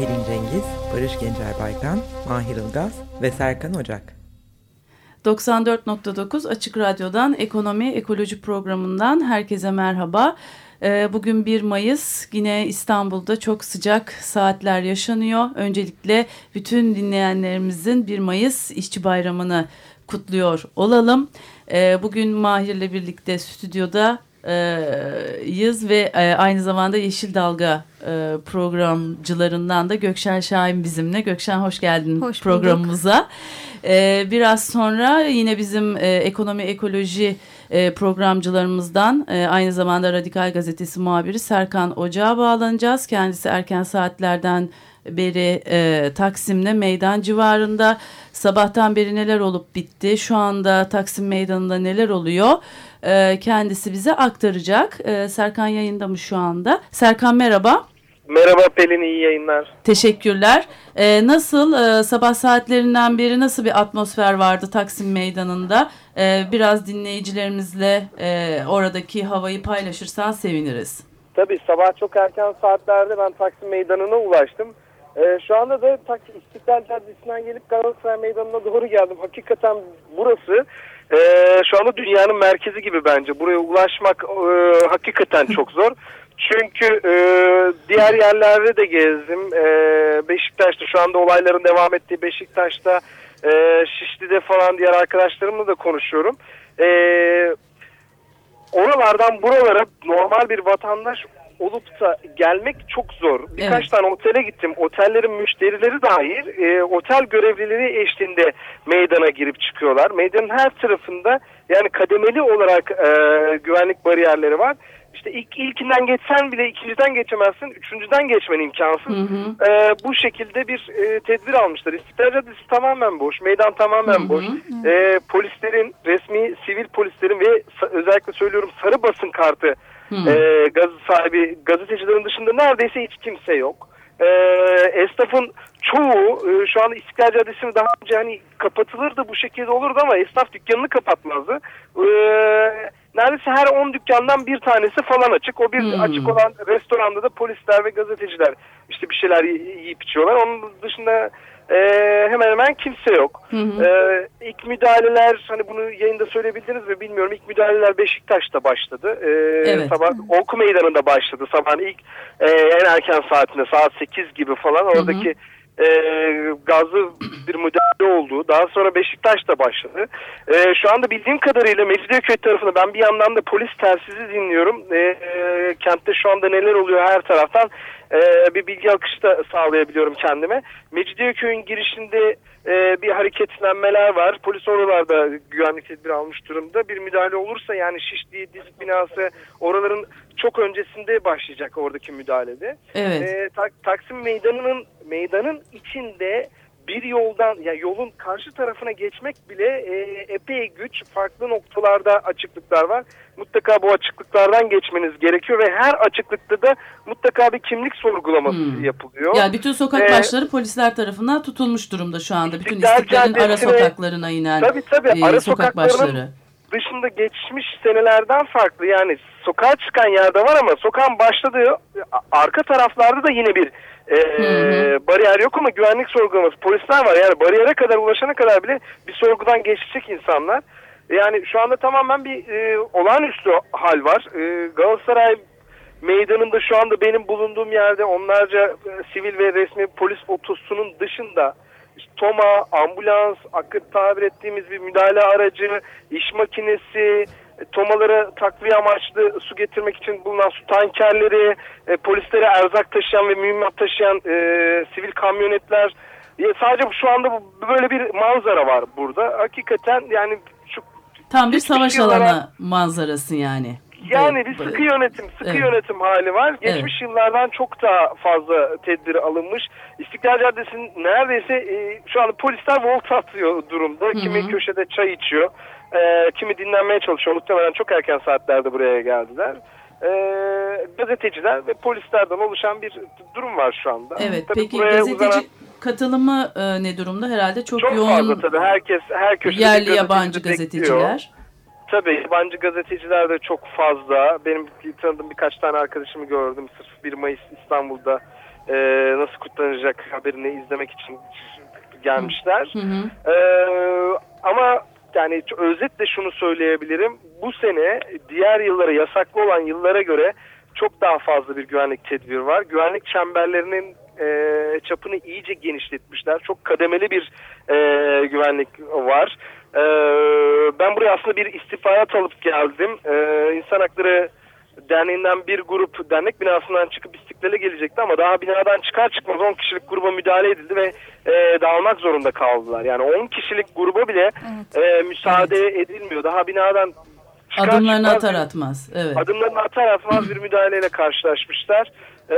Pelin Cengiz, Barış Gencer Baykan, Mahir Ilgaz ve Serkan Ocak. 94.9 Açık Radyo'dan Ekonomi Ekoloji programından herkese merhaba. Ee, bugün 1 Mayıs yine İstanbul'da çok sıcak saatler yaşanıyor. Öncelikle bütün dinleyenlerimizin 1 Mayıs İşçi Bayramı'nı kutluyor olalım. Ee, bugün Mahir'le birlikte stüdyoda yız ve aynı zamanda Yeşil Dalga programcılarından da Gökşen Şahin bizimle. Gökşen hoş geldin hoş programımıza. Biraz sonra yine bizim ekonomi ekoloji programcılarımızdan aynı zamanda Radikal Gazetesi muhabiri Serkan Ocağa bağlanacağız. Kendisi erken saatlerden beri e, Taksim'de meydan civarında sabahtan beri neler olup bitti şu anda Taksim meydanında neler oluyor e, kendisi bize aktaracak. E, Serkan yayında mı şu anda? Serkan merhaba. Merhaba Pelin iyi yayınlar. Teşekkürler. Ee, nasıl e, sabah saatlerinden beri nasıl bir atmosfer vardı Taksim Meydanı'nda? Ee, biraz dinleyicilerimizle e, oradaki havayı paylaşırsan seviniriz. Tabii sabah çok erken saatlerde ben Taksim Meydanı'na ulaştım. Ee, şu anda da Taksim İstiklal Caddesi'nden gelip Galatasaray Meydanı'na doğru geldim. Hakikaten burası e, şu anda dünyanın merkezi gibi bence. Buraya ulaşmak e, hakikaten çok zor. Çünkü e, diğer yerlerde de gezdim. E, Beşiktaş'ta şu anda olayların devam ettiği Beşiktaş'ta, e, Şişli'de falan diğer arkadaşlarımla da konuşuyorum. E, oralardan buralara normal bir vatandaş olup da gelmek çok zor. Birkaç evet. tane otele gittim. Otellerin müşterileri dahil e, otel görevlileri eşliğinde meydana girip çıkıyorlar. Meydanın her tarafında yani kademeli olarak e, güvenlik bariyerleri var. İşte ilk ilkinden geçsen bile ikinciden geçemezsin. Üçüncüden geçmen imkansız. Hı hı. E, bu şekilde bir e, tedbir almışlar. İstiklal Caddesi tamamen boş. Meydan tamamen hı hı. boş. E, polislerin, resmi sivil polislerin ve özellikle söylüyorum sarı basın kartı Hmm. E, gaz sahibi gazetecilerin dışında neredeyse hiç kimse yok. E, esnafın çoğu e, şu an İstiklal Caddesi'ni daha önce hani kapatılırdı bu şekilde olurdu ama esnaf dükkanını kapatmazdı. E, neredeyse her 10 dükkandan bir tanesi falan açık. O bir hmm. açık olan restoranda da polisler ve gazeteciler işte bir şeyler yiyip içiyorlar. Onun dışında e, hemen hemen kimse yok. Hı hı. E, ilk müdahaleler hani bunu yayında söyleyebildiniz mi bilmiyorum. İlk müdahaleler Beşiktaş'ta başladı. E, evet. Sabah Oku Meydanı'nda başladı. Sabahın ilk e, en erken saatinde saat 8 gibi falan oradaki hı hı e, gazlı bir müdahale oldu. Daha sonra Beşiktaş'ta başladı. E, şu anda bildiğim kadarıyla Mecidiyeköy tarafında ben bir yandan da polis telsizi dinliyorum. E, e, kentte şu anda neler oluyor her taraftan e, bir bilgi akışı da sağlayabiliyorum kendime. Mecidiyeköy'ün girişinde e, bir hareketlenmeler var. Polis oralarda güvenlik tedbiri almış durumda. Bir müdahale olursa yani Şişli dizik binası oraların çok öncesinde başlayacak oradaki müdahalede. Evet. E, tak, Taksim Meydanı'nın meydanın içinde bir yoldan ya yolun karşı tarafına geçmek bile e, epey güç. Farklı noktalarda açıklıklar var. Mutlaka bu açıklıklardan geçmeniz gerekiyor ve her açıklıkta da mutlaka bir kimlik sorgulaması hmm. yapılıyor. Ya bütün sokak ee, başları polisler tarafından tutulmuş durumda şu anda. Bütün istiklalin ara sokaklarına inen tabii, tabii, e, ara sokak başları dışında geçmiş senelerden farklı yani sokağa çıkan yerde var ama sokağın başladığı arka taraflarda da yine bir e, bariyer yok ama güvenlik sorgulaması polisler var yani bariyere kadar ulaşana kadar bile bir sorgudan geçecek insanlar. Yani şu anda tamamen bir e, olağanüstü hal var. E, Galatasaray meydanında şu anda benim bulunduğum yerde onlarca e, sivil ve resmi polis otosunun dışında işte Toma, ambulans, akıt tabir ettiğimiz bir müdahale aracı, iş makinesi, e, tomalara takviye amaçlı su getirmek için bulunan su tankerleri, e, polislere erzak taşıyan ve mühimmat taşıyan e, sivil kamyonetler. E, sadece şu anda böyle bir manzara var burada. Hakikaten yani Tam bir savaş alanı manzarası yani. Yani bir sıkı yönetim, sıkı Evet. yönetim hali var. Geçmiş yıllardan çok daha fazla tedbir alınmış. İstiklal Caddesi'nin neredeyse e, şu anda polisler volt atıyor durumda. Kimi köşede çay içiyor, e, kimi dinlenmeye çalışıyor. Muhtemelen çok erken saatlerde buraya geldiler. E, gazeteciler ve polislerden oluşan bir durum var şu anda. Evet Tabii peki gazeteci uzanan- katılımı e, ne durumda? Herhalde çok, çok yoğun fazla tabii. Herkes her köşede yerli yabancı bekliyor. Tabii yabancı gazeteciler de çok fazla. Benim tanıdığım birkaç tane arkadaşımı gördüm. Sırf 1 Mayıs İstanbul'da e, nasıl kutlanacak haberini izlemek için gelmişler. Hı hı. E, ama yani özetle şunu söyleyebilirim. Bu sene diğer yıllara yasaklı olan yıllara göre çok daha fazla bir güvenlik tedbiri var. Güvenlik çemberlerinin e, çapını iyice genişletmişler. Çok kademeli bir e, güvenlik var. E, ben buraya aslında bir istihbarat alıp geldim. E, İnsan Hakları Derneği'nden bir grup dernek binasından çıkıp istiklale gelecekti ama daha binadan çıkar çıkmaz 10 kişilik gruba müdahale edildi ve e, dağılmak zorunda kaldılar. Yani 10 kişilik gruba bile e, müsaade edilmiyor. Daha binadan çıkar Adımlarını çıkmaz atar atmaz. Evet. Adımlarını atar atmaz bir müdahaleyle karşılaşmışlar. Ee,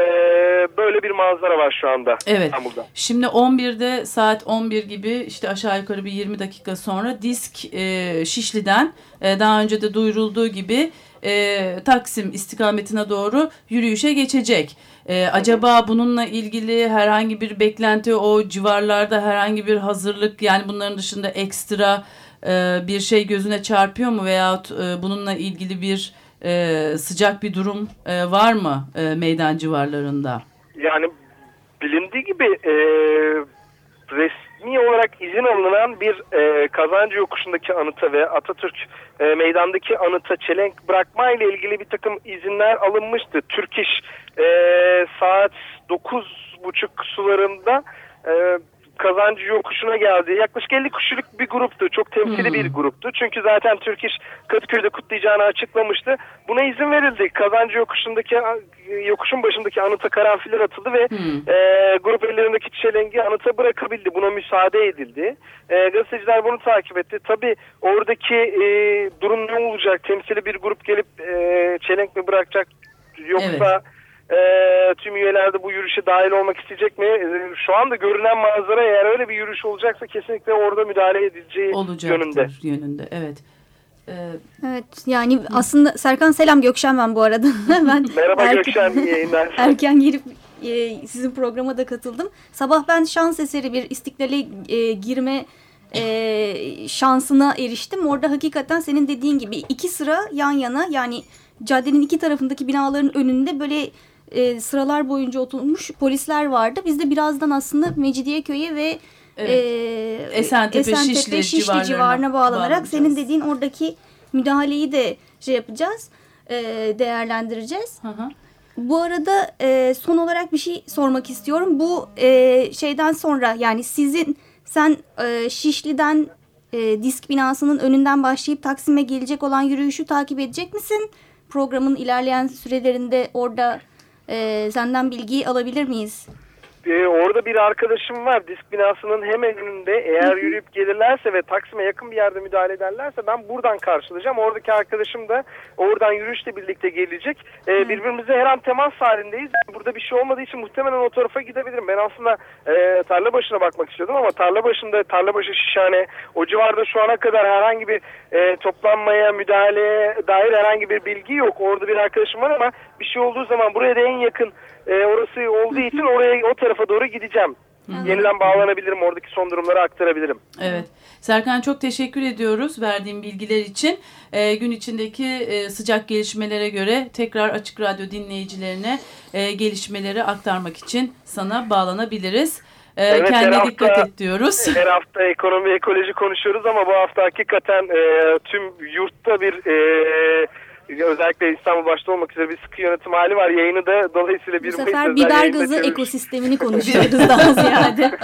böyle bir manzara var şu anda Evet. İstanbul'da. Şimdi 11'de saat 11 gibi işte aşağı yukarı bir 20 dakika sonra Disk e, Şişli'den e, daha önce de duyurulduğu gibi e, Taksim istikametine doğru yürüyüşe geçecek. E, acaba bununla ilgili herhangi bir beklenti o civarlarda herhangi bir hazırlık yani bunların dışında ekstra e, bir şey gözüne çarpıyor mu veyahut e, bununla ilgili bir e, sıcak bir durum e, var mı e, meydan civarlarında? Yani bilindiği gibi e, resmi olarak izin alınan bir e, kazancı yokuşundaki anıta ve Atatürk e, meydandaki anıta çelenk bırakma ile ilgili bir takım izinler alınmıştı. Türk İş e, saat 9.30 sularında e, kazancı yokuşuna geldi. Yaklaşık 50 kişilik bir gruptu. Çok temsili Hmm. bir gruptu. Çünkü zaten Türk İş Kadıköy'de kutlayacağını açıklamıştı. Buna izin verildi. Kazancı yokuşundaki yokuşun başındaki anıta karanfiller atıldı ve Hmm. e, grup ellerindeki çelengi anıta bırakabildi. Buna müsaade edildi. E, gazeteciler bunu takip etti. Tabi oradaki e, durum ne olacak? Temsili bir grup gelip e, çelenk mi bırakacak yoksa e, tüm üyeler de bu yürüyüşe dahil olmak isteyecek mi? E, şu anda görünen manzara eğer öyle bir yürüyüş olacaksa kesinlikle orada müdahale edileceği olacaktır yönünde. yönünde. Evet. Ee, Evet yani aslında Serkan selam Gökşen ben bu arada. ben Merhaba erken- Gökşen iyi yayınlar. Erken gelip e, sizin programa da katıldım. Sabah ben şans eseri bir istiklale e, girme e, şansına eriştim. Orada hakikaten senin dediğin gibi iki sıra yan yana yani caddenin iki tarafındaki binaların önünde böyle e, sıralar boyunca oturmuş polisler vardı. Biz de birazdan aslında Mecidiyeköy'e ve Evet. e, Esentepe, Şişli civarlarına civarına bağlanarak bağlanacağız. senin dediğin oradaki müdahaleyi de şey yapacağız, e, değerlendireceğiz. hı hı. Bu arada e, son olarak bir şey sormak istiyorum. Bu e, şeyden sonra yani sizin sen e, Şişli'den e, disk binasının önünden başlayıp Taksim'e gelecek olan yürüyüşü takip edecek misin? Programın ilerleyen sürelerinde orada e, senden bilgiyi alabilir miyiz? Ee, orada bir arkadaşım var disk binasının hemen önünde. Eğer yürüyüp gelirlerse ve Taksim'e yakın bir yerde müdahale ederlerse ben buradan karşılayacağım. Oradaki arkadaşım da oradan yürüyüşle birlikte gelecek. Ee, birbirimize her an temas halindeyiz. Burada bir şey olmadığı için muhtemelen o tarafa gidebilirim. Ben aslında e, tarla başına bakmak istiyordum ama tarla başında, tarla başı şişhane o civarda şu ana kadar herhangi bir e, toplanmaya, müdahaleye dair herhangi bir bilgi yok. Orada bir arkadaşım var ama bir şey olduğu zaman buraya da en yakın e, orası olduğu için oraya o tarafa doğru gideceğim. Yeniden bağlanabilirim. Oradaki son durumları aktarabilirim. Evet. Serkan çok teşekkür ediyoruz verdiğin bilgiler için. Ee, gün içindeki e, sıcak gelişmelere göre tekrar Açık Radyo dinleyicilerine e, gelişmeleri aktarmak için sana bağlanabiliriz. Ee, Evet, kendine her dikkat hafta- et diyoruz. Her hafta ekonomi ekoloji konuşuyoruz ama bu hafta hakikaten e, tüm yurtta bir e, özellikle İstanbul başta olmak üzere bir sıkı yönetim hali var. Yayını da dolayısıyla bir Bu sefer biber gazı çevirmiş. ekosistemini konuşuyoruz daha ziyade.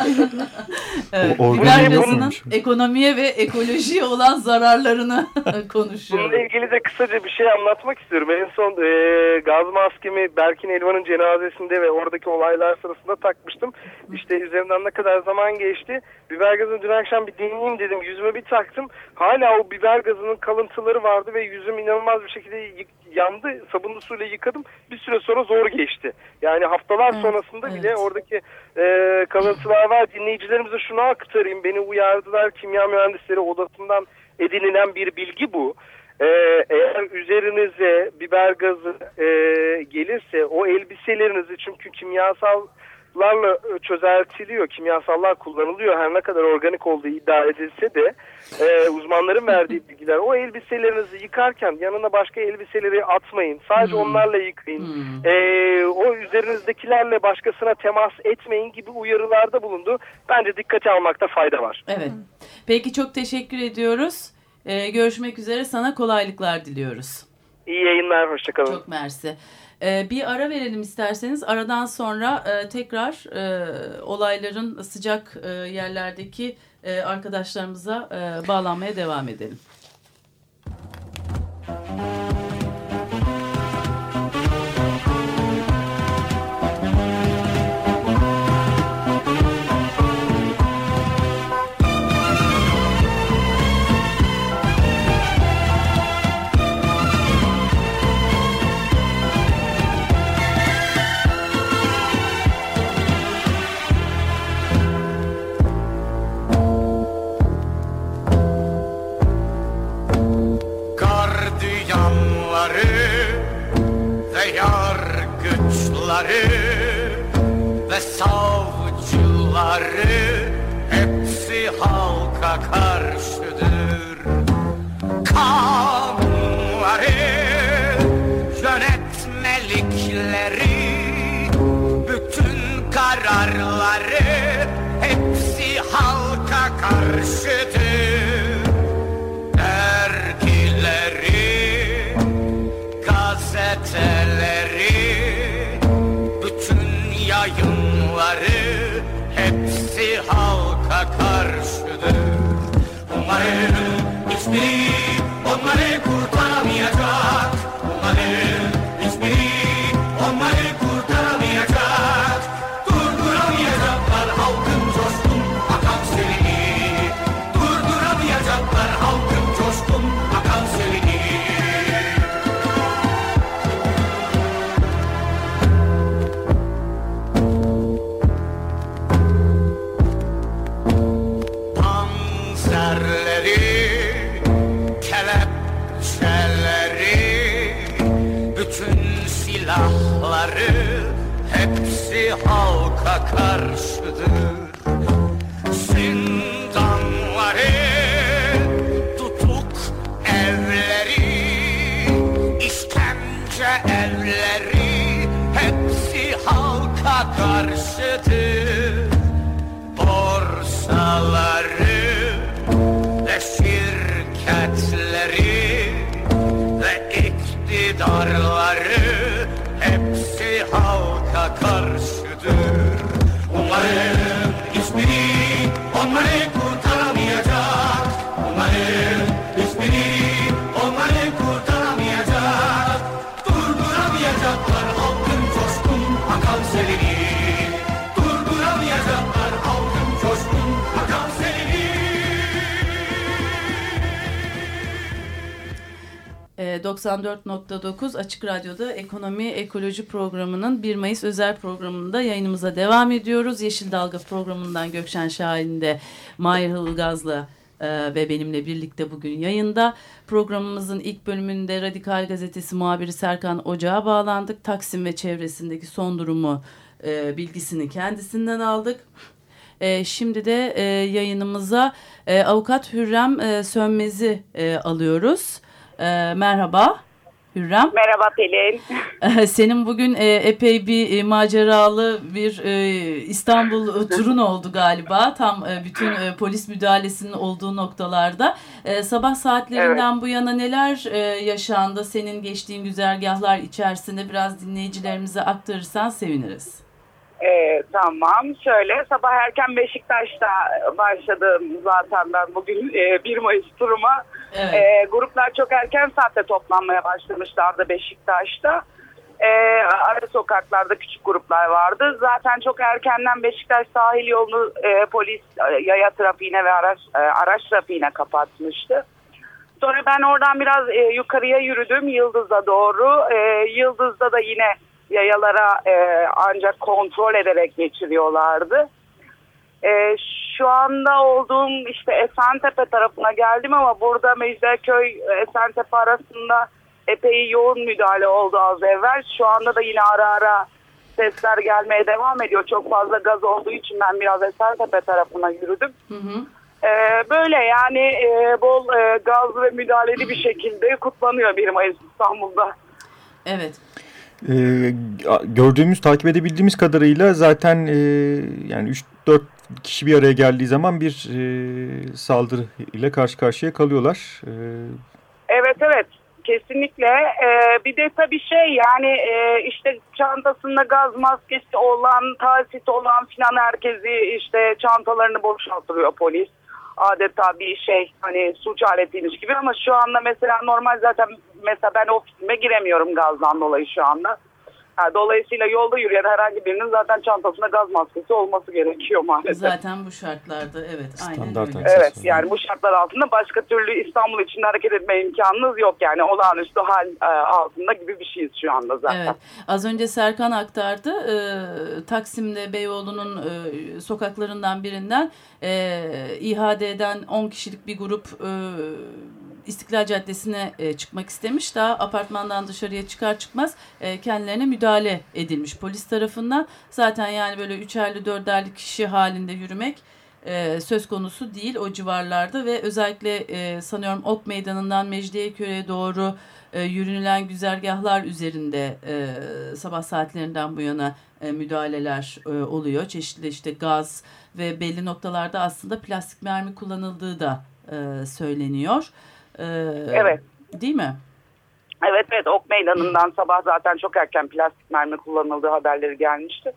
Evet, O- biber gazının ekonomiye ve ekolojiye olan zararlarını konuşuyoruz. Bununla ilgili de kısaca bir şey anlatmak istiyorum. En son e, gaz maskemi Berkin Elvan'ın cenazesinde ve oradaki olaylar sırasında takmıştım. İşte üzerinden ne kadar zaman geçti. Biber gazını dün akşam bir deneyeyim dedim. Yüzüme bir taktım. Hala o biber gazının kalıntıları vardı ve yüzüm inanılmaz bir şekilde işte yandı sabunlu suyla yıkadım bir süre sonra zor geçti. Yani haftalar evet, sonrasında evet. bile oradaki e, kalıntılar var. Dinleyicilerimize şunu aktarayım. Beni uyardılar kimya mühendisleri odasından edinilen bir bilgi bu. Ee, eğer üzerinize biber gazı e, gelirse o elbiselerinizi çünkü kimyasal larla e, çözeltiliyor, kimyasallar kullanılıyor. Her ne kadar organik olduğu iddia edilse de e, uzmanların verdiği bilgiler. O elbiselerinizi yıkarken yanına başka elbiseleri atmayın. Sadece hmm. onlarla yıkayın. Hmm. E, o üzerinizdekilerle başkasına temas etmeyin gibi uyarılarda bulundu. Bence dikkate almakta fayda var. Evet. Peki çok teşekkür ediyoruz. Ee, görüşmek üzere. Sana kolaylıklar diliyoruz. İyi yayınlar. Hoşçakalın. Çok mersi. Ee, bir ara verelim isterseniz. Aradan sonra e, tekrar e, olayların sıcak e, yerlerdeki e, arkadaşlarımıza e, bağlanmaya devam edelim. Ve savcıları hepsi halka karşıdır. Kanunları, yönetmelikleri, bütün kararları hepsi halka karşıdır. اسمي واضمن الكرة ميتان 94.9 Açık Radyo'da Ekonomi Ekoloji Programı'nın 1 Mayıs özel programında yayınımıza devam ediyoruz. Yeşil Dalga programından Gökşen Şahin de Mahir Hılgaz'la e, ve benimle birlikte bugün yayında. Programımızın ilk bölümünde Radikal Gazetesi muhabiri Serkan Ocağa bağlandık. Taksim ve çevresindeki son durumu e, bilgisini kendisinden aldık. E, şimdi de e, yayınımıza e, avukat Hürrem e, Sönmez'i e, alıyoruz. E, merhaba Hürrem. Merhaba Pelin. Senin bugün e, epey bir e, maceralı bir e, İstanbul turun oldu galiba. Tam e, bütün e, polis müdahalesinin olduğu noktalarda. E, sabah saatlerinden evet. bu yana neler e, yaşandı? Senin geçtiğin güzergahlar içerisinde biraz dinleyicilerimize aktarırsan seviniriz. Ee, tamam. Şöyle sabah erken Beşiktaş'ta başladım zaten ben bugün e, 1 Mayıs turuma. Evet. E, gruplar çok erken saatte toplanmaya başlamışlardı Beşiktaş'ta. E, ara sokaklarda küçük gruplar vardı. Zaten çok erkenden Beşiktaş sahil yolunu e, polis e, yaya trafiğine ve araç, e, araç trafiğine kapatmıştı. Sonra ben oradan biraz e, yukarıya yürüdüm Yıldız'a doğru. E, Yıldız'da da yine yayalara e, ancak kontrol ederek geçiriyorlardı. E, şu anda olduğum işte Esentepe tarafına geldim ama burada Mecidiyeköy Esentepe arasında epey yoğun müdahale oldu az evvel. Şu anda da yine ara ara sesler gelmeye devam ediyor. Çok fazla gaz olduğu için ben biraz Esentepe tarafına yürüdüm. Hı hı. Ee, böyle yani e, bol e, gaz ve müdahaleli bir şekilde kutlanıyor 1 Mayıs İstanbul'da. Evet. Ee, gördüğümüz, takip edebildiğimiz kadarıyla zaten e, yani 3-4 kişi bir araya geldiği zaman bir e, saldırı ile karşı karşıya kalıyorlar. E, Evet evet kesinlikle. Ee, bir de tabii şey yani e, işte çantasında gaz maskesi olan, tasit olan filan herkesi işte çantalarını boşaltıyor polis. Adeta bir şey hani suç aletiymiş gibi ama şu anda mesela normal zaten mesela ben ofisime giremiyorum gazdan dolayı şu anda. Ha, dolayısıyla yolda yürüyen herhangi birinin zaten çantasında gaz maskesi olması gerekiyor maalesef. Zaten bu şartlarda evet aynen Standart öyle. aksesuar. Evet yani bu şartlar altında başka türlü İstanbul içinde hareket etme imkanınız yok yani olağanüstü hal e, altında gibi bir şeyiz şu anda zaten. Evet. Az önce Serkan aktardı. Ee, Taksim'de Beyoğlu'nun e, sokaklarından birinden e, İHA'den 10 kişilik bir grup e, İstiklal Caddesi'ne e, çıkmak istemiş. Daha apartmandan dışarıya çıkar çıkmaz e, kendilerine müdahale edilmiş polis tarafından. Zaten yani böyle üçerli dörderli kişi halinde yürümek e, söz konusu değil o civarlarda ve özellikle e, sanıyorum Ok Meydanı'ndan Mecidiyeköy'e doğru e, yürünülen güzergahlar üzerinde e, sabah saatlerinden bu yana e, müdahaleler e, oluyor. Çeşitli işte gaz ve belli noktalarda aslında plastik mermi kullanıldığı da e, söyleniyor. E, Evet. Değil mi? Evet evet Ok Meydanı'ndan sabah zaten çok erken plastik mermi kullanıldığı haberleri gelmişti.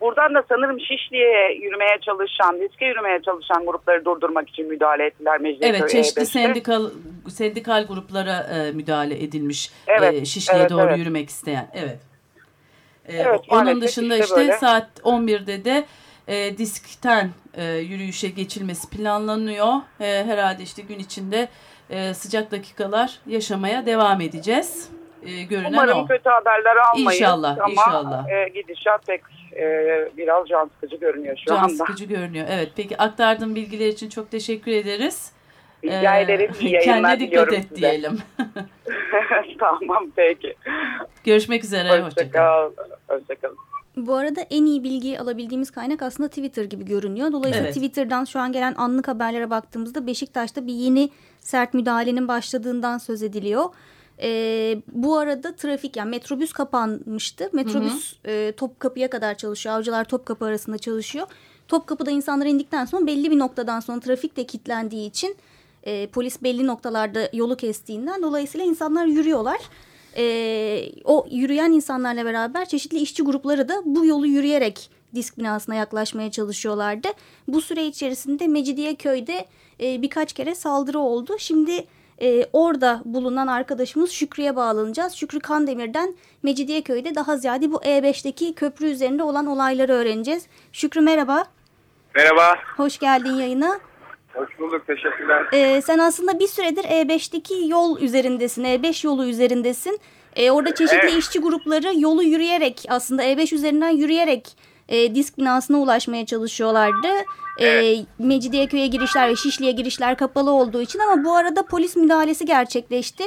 Buradan da sanırım Şişli'ye yürümeye çalışan, riske yürümeye çalışan grupları durdurmak için müdahale ettiler Mecidiyeköy Evet çeşitli E5'te. sendikal sendikal gruplara e, müdahale edilmiş Evet, e, Şişli'ye evet, doğru evet. yürümek isteyen. Evet. E, Evet, onun dışında işte işte, böyle. saat 11'de de e, diskten e, yürüyüşe geçilmesi planlanıyor. E, herhalde işte gün içinde e, sıcak dakikalar yaşamaya devam edeceğiz. E, görünen Umarım o. kötü haberler almayız İnşallah, ama inşallah. e, gidişat pek e, biraz can sıkıcı görünüyor şu Can anda. sıkıcı görünüyor. Evet peki aktardığın bilgiler için çok teşekkür ederiz. Rica E, ederim. İyi yayınlar Kendine dikkat et size. diyelim. tamam peki. Görüşmek üzere. Hoşçakal. Hoşçakal. Hoşçakalın. Bu arada en iyi bilgiyi alabildiğimiz kaynak aslında Twitter gibi görünüyor. Dolayısıyla Evet. Twitter'dan şu an gelen anlık haberlere baktığımızda Beşiktaş'ta bir yeni sert müdahalenin başladığından söz ediliyor. Ee, bu arada trafik yani metrobüs kapanmıştı. Metrobüs e, Topkapı'ya kadar çalışıyor. Avcılar Topkapı arasında çalışıyor. Topkapı'da insanlar indikten sonra belli bir noktadan sonra trafik de kilitlendiği için e, polis belli noktalarda yolu kestiğinden dolayısıyla insanlar yürüyorlar. Ee, o yürüyen insanlarla beraber çeşitli işçi grupları da bu yolu yürüyerek disk binasına yaklaşmaya çalışıyorlardı. Bu süre içerisinde Mecidiyeköy'de e, birkaç kere saldırı oldu. Şimdi e, orada bulunan arkadaşımız Şükrü'ye bağlanacağız. Şükrü Kandemir'den Mecidiyeköy'de daha ziyade bu E5'teki köprü üzerinde olan olayları öğreneceğiz. Şükrü merhaba, Merhaba. hoş geldin yayına. Hoş bulduk. Teşekkürler. Ee, sen aslında bir süredir E5'teki yol üzerindesin, E5 yolu üzerindesin. Ee, orada çeşitli Evet. işçi grupları yolu yürüyerek aslında E5 üzerinden yürüyerek e, disk binasına ulaşmaya çalışıyorlardı. E, Mecidiyeköy'e girişler ve Şişli'ye girişler kapalı olduğu için ama bu arada polis müdahalesi gerçekleşti.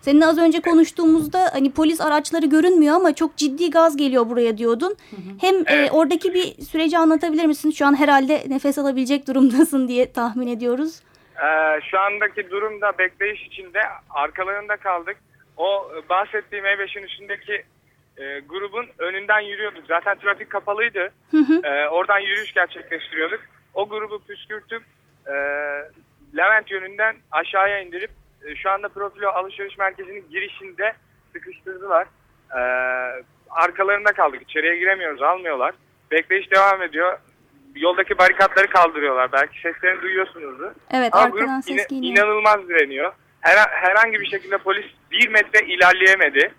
Senin az önce konuştuğumuzda hani polis araçları görünmüyor ama çok ciddi gaz geliyor buraya diyordun. Hem e, oradaki bir süreci anlatabilir misin? Şu an herhalde nefes alabilecek durumdasın diye tahmin ediyoruz. Ee, şu andaki durumda bekleyiş içinde arkalarında kaldık. O e, bahsettiğim E5'in üstündeki e, grubun önünden yürüyorduk. Zaten trafik kapalıydı. Ee, oradan yürüyüş gerçekleştiriyorduk. O grubu püskürtüp e, Levent yönünden aşağıya indirip e, şu anda Profilo Alışveriş Merkezi'nin girişinde sıkıştırdılar. Ee, arkalarında kaldık. İçeriye giremiyoruz. Almıyorlar. Bekleyiş devam ediyor. Yoldaki barikatları kaldırıyorlar. Belki seslerini duyuyorsunuzdur. Evet Ama arkadan grup ses geliyor. inanılmaz direniyor. Her, herhangi bir şekilde polis bir metre ilerleyemedi.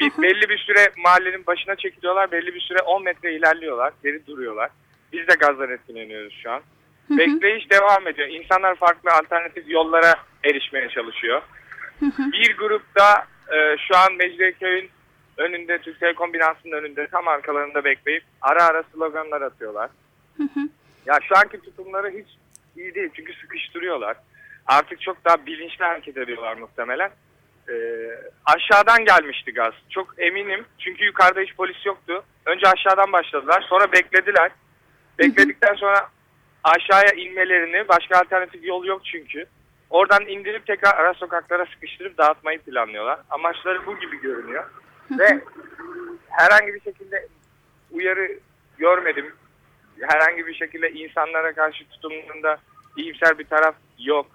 Bir, belli bir süre mahallenin başına çekiliyorlar. Belli bir süre 10 metre ilerliyorlar. Geri duruyorlar. Biz de gazdan etkileniyoruz şu an. Bekleyiş devam ediyor. İnsanlar farklı alternatif yollara erişmeye çalışıyor. Bir grupta e, şu an Mecidiyeköy'ün önünde, Türk Telekom binasının önünde tam arkalarında bekleyip ara ara sloganlar atıyorlar. Ya şu anki tutumları hiç iyi değil çünkü sıkıştırıyorlar. Artık çok daha bilinçli hareket ediyorlar muhtemelen. Ee, aşağıdan gelmişti gaz. Çok eminim çünkü yukarıda hiç polis yoktu. Önce aşağıdan başladılar sonra beklediler. Bekledikten sonra aşağıya inmelerini başka alternatif yol yok çünkü. Oradan indirip tekrar ara sokaklara sıkıştırıp dağıtmayı planlıyorlar. Amaçları bu gibi görünüyor. Ve herhangi bir şekilde uyarı görmedim. Herhangi bir şekilde insanlara karşı tutumunda iyimser bir taraf yok.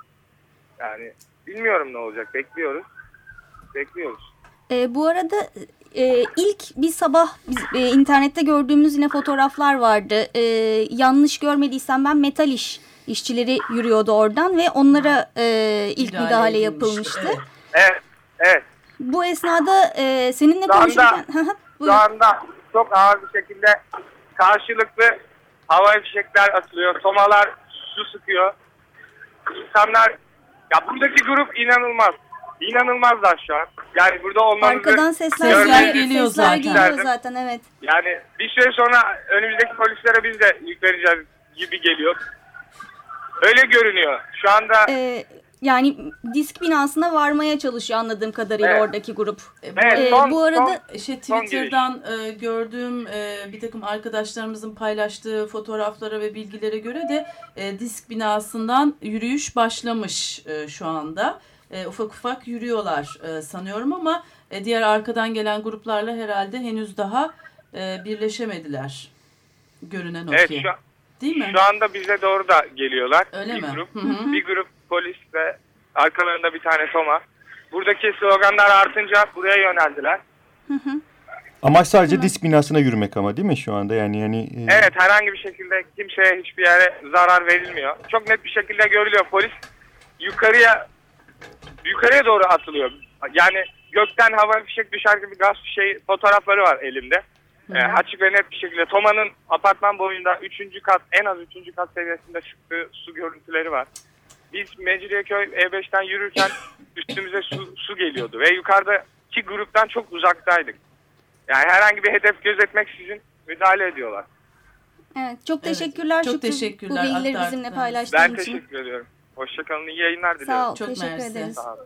Yani bilmiyorum ne olacak. Bekliyoruz. Bekliyoruz. E, bu arada e, ilk bir sabah biz, e, internette gördüğümüz yine fotoğraflar vardı. E, yanlış görmediysem ben metal iş işçileri yürüyordu oradan ve onlara e, ilk müdahale, Müdahale yapılmıştı. Evet. Evet. Bu esnada e, seninle anda- konuşurken... Şu anda çok ağır bir şekilde karşılıklı havai fişekler atılıyor. Tomalar su sıkıyor. İnsanlar ya buradaki grup inanılmaz. İnanılmazlar şu an. Yani burada olmamızı Arkadan sesler, Sesler geliyor, geliyor sesler zaten. geliyor zaten evet. Yani bir süre sonra önümüzdeki polislere biz de yükleneceğiz gibi geliyor. Öyle görünüyor. Şu anda E, yani disk binasına varmaya çalışıyor anladığım kadarıyla Evet. oradaki grup. evet, e, son, bu arada- son- Şey, Son Twitter'dan e, gördüğüm e, bir takım arkadaşlarımızın paylaştığı fotoğraflara ve bilgilere göre de e, disk binasından yürüyüş başlamış e, şu anda. E, ufak ufak yürüyorlar e, sanıyorum ama e, diğer arkadan gelen gruplarla herhalde henüz daha e, birleşemediler. Görünen o evet, ki. şu, Değil mi? şu anda bize doğru da geliyorlar. Öyle bir mi? Grup, Hı hı. Bir grup polis ve arkalarında bir tane Toma. Buradaki sloganlar artınca buraya yöneldiler. Amaç sadece disk binasına yürümek ama değil mi şu anda? Yani yani e, Evet herhangi bir şekilde kimseye hiçbir yere zarar verilmiyor. Çok net bir şekilde görülüyor. Polis yukarıya yukarıya doğru atılıyor. Yani gökten hava fişek düşer gibi gaz fişeği fotoğrafları var elimde. Ee, açık ve net bir şekilde Toma'nın apartman boyunda 3. kat en az 3. kat seviyesinde çıktığı su görüntüleri var. Biz Mecidiyeköy E5'ten yürürken üstümüze su, su geliyordu ve yukarıdaki gruptan çok uzaktaydık. Yani herhangi bir hedef gözetmeksizin müdahale ediyorlar. Evet, çok Evet, teşekkürler çok Şükrü teşekkürler bu bilgileri bizimle paylaştığın Ben için. teşekkür ediyorum. Hoşçakalın. iyi yayınlar diliyorum. Sağ ol, Çok teşekkür mersi. ederiz. Sağ olun.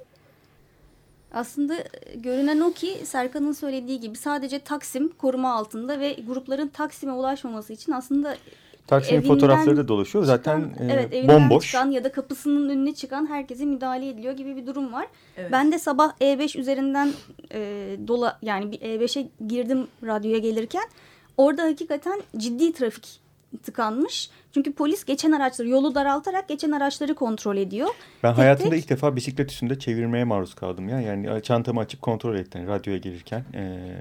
Aslında görünen o ki Serkan'ın söylediği gibi sadece Taksim koruma altında ve grupların Taksim'e ulaşmaması için aslında Taksim'in evinden fotoğrafları da dolaşıyor. Zaten çıkan- e, evet, evinden bomboş. çıkan ya da kapısının önüne çıkan herkese müdahale ediliyor gibi bir durum var. Evet. Ben de sabah E5 üzerinden e, dola yani bir E5'e girdim radyoya gelirken orada hakikaten ciddi trafik tıkanmış. Çünkü polis geçen araçları yolu daraltarak geçen araçları kontrol ediyor. Ben Tek hayatımda tek- ilk defa bisiklet üstünde çevirmeye maruz kaldım ya. Yani çantamı açıp kontrol ettim radyoya gelirken. E,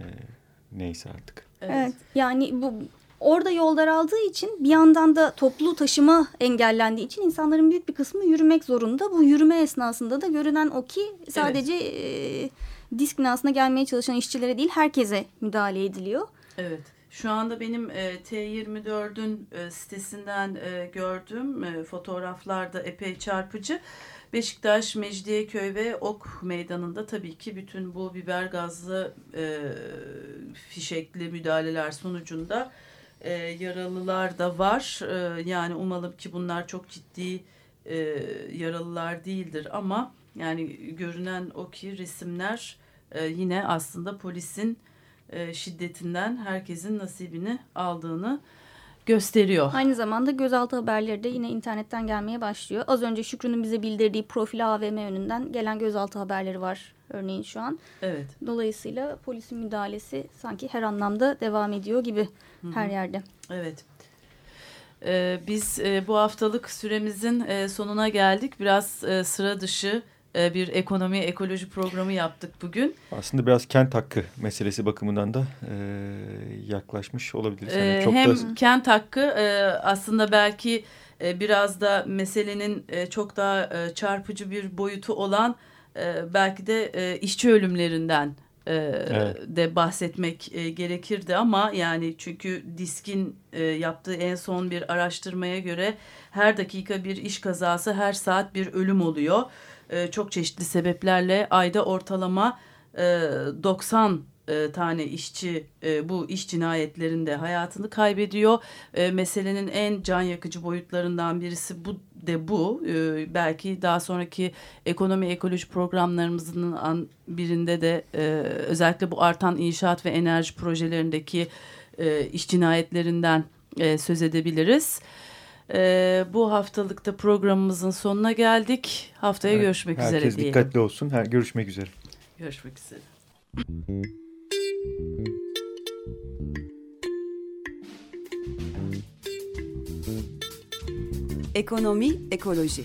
neyse artık. Evet. Yani bu orada yol daraldığı için bir yandan da toplu taşıma engellendiği için insanların büyük bir kısmı yürümek zorunda. Bu yürüme esnasında da görünen o ki sadece e, disk binasına gelmeye çalışan işçilere değil herkese müdahale ediliyor. Evet. Şu anda benim e, T24'ün e, sitesinden e, gördüğüm e, fotoğraflar da epey çarpıcı. Beşiktaş, Mecidiyeköy ve Ok Meydanı'nda tabii ki bütün bu biber gazlı fişekli müdahaleler sonucunda yaralılar da var. Yani umalım ki bunlar çok ciddi yaralılar değildir ama yani görünen o ki resimler yine aslında polisin e, şiddetinden herkesin nasibini aldığını gösteriyor. Aynı zamanda gözaltı haberleri de yine internetten gelmeye başlıyor. Az önce Şükrü'nün bize bildirdiği Profil AVM önünden gelen gözaltı haberleri var örneğin şu an. Evet. Dolayısıyla polisin müdahalesi sanki her anlamda devam ediyor gibi her yerde. Evet. Ee, biz e, bu haftalık süremizin e, sonuna geldik. Biraz e, sıra dışı e, bir ekonomi ekoloji programı yaptık bugün. Aslında biraz kent hakkı meselesi bakımından da e, yaklaşmış olabiliriz. Yani Ee, çok hem da kent hakkı e, aslında belki e, biraz da meselenin e, çok daha e, çarpıcı bir boyutu olan e, belki de e, işçi ölümlerinden e, evet. de bahsetmek e, gerekirdi ama yani çünkü diskin e, yaptığı en son bir araştırmaya göre her dakika bir iş kazası her saat bir ölüm oluyor. E, çok çeşitli sebeplerle ayda ortalama e, 90 e, tane işçi e, bu iş cinayetlerinde hayatını kaybediyor. E, meselenin en can yakıcı boyutlarından birisi bu de bu. E, belki daha sonraki ekonomi ekoloji programlarımızın birinde de e, özellikle bu artan inşaat ve enerji projelerindeki e, iş cinayetlerinden e, söz edebiliriz. E, bu haftalıkta programımızın sonuna geldik. Haftaya evet, görüşmek herkes üzere diyelim. Herkes dikkatli olsun. Her, görüşmek üzere. Görüşmek üzere. Ekonomi, ekoloji.